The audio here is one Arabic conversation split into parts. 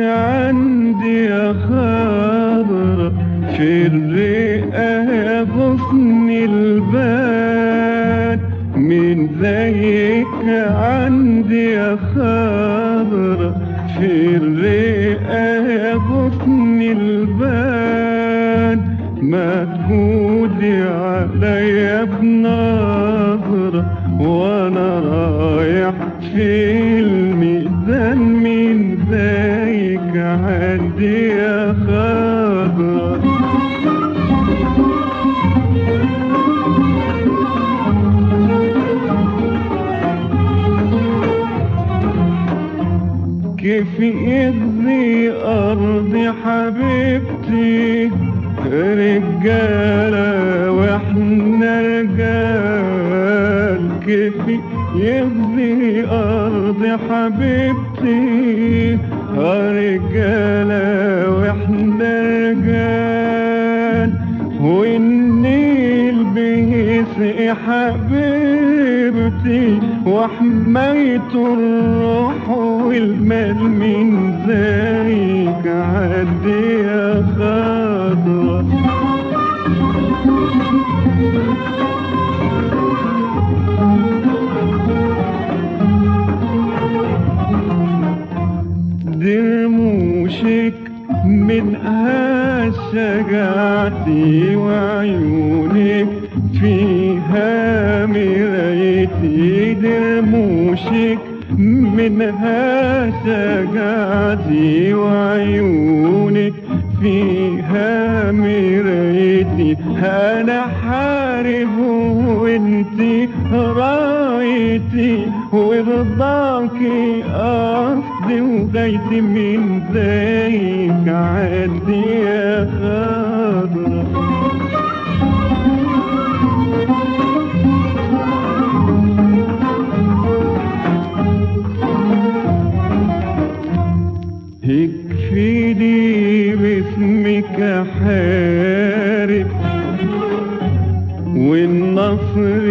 عندي يا خضرة في الرئة غصن البال من زيك عندي يا خضرة في الرئة غصن البال ما تجودي عليا بنظرة وأنا رايح في الميزان من زيك عندي يا خضرة كيف يغذي أرض حبيبتي رجالة وإحنا رجال. كيف يغذي أرض حبيبتي رجالة وإحنا رجال. والنيل بيسقي حبيبتي وحميت الروح والمال من زيك عدي يا خضرة درموشك منها شجاعتي وعيونك فيها مرايتي درموشك منها شجاعتي وعيونك فيها مرايتي أنا حارب وانتي رايتي ورضاكي قصدي وغايتي من زيك عندي يا خضرة يكفيني باسمك حارب والنصر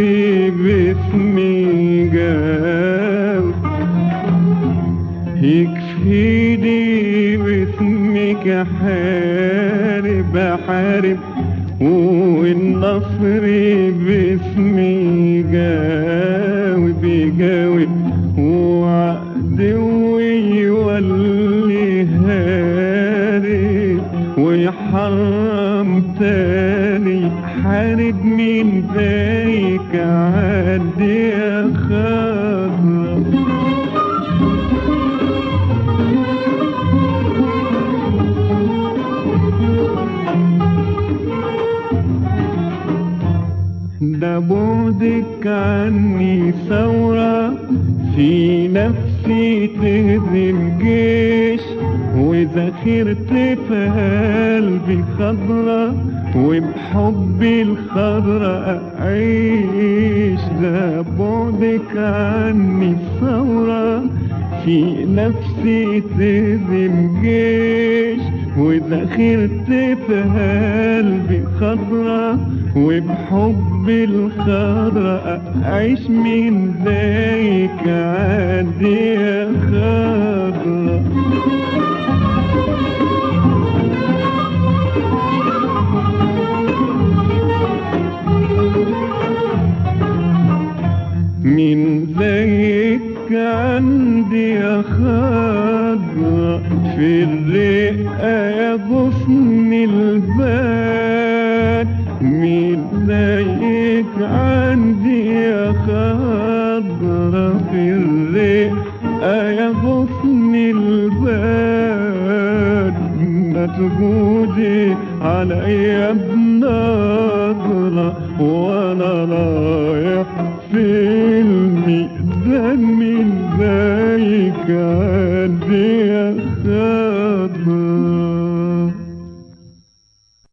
باسمي جاوب يكفيني باسمك حارب احارب والنصر باسمي جاوب ذاك عدي يا خضرة ده بعدك عني ثورة في نفسي تهدي الجيش وذخيرت في قلبي خضرة وبحبي الخضرة أعيش. ده بعدك عني ثورة في نفسي تهدي الجيش وذخيرت في قلبي خضرة وبحب الخضرة أعيش من ذاك عندي يا خضرة. عندي يا خضرة في الرئة يا غصن البال زيك عندي يا خضرة في الرئة يا غصن البال. ما تجودي عليا بنظرة وأنا رايح في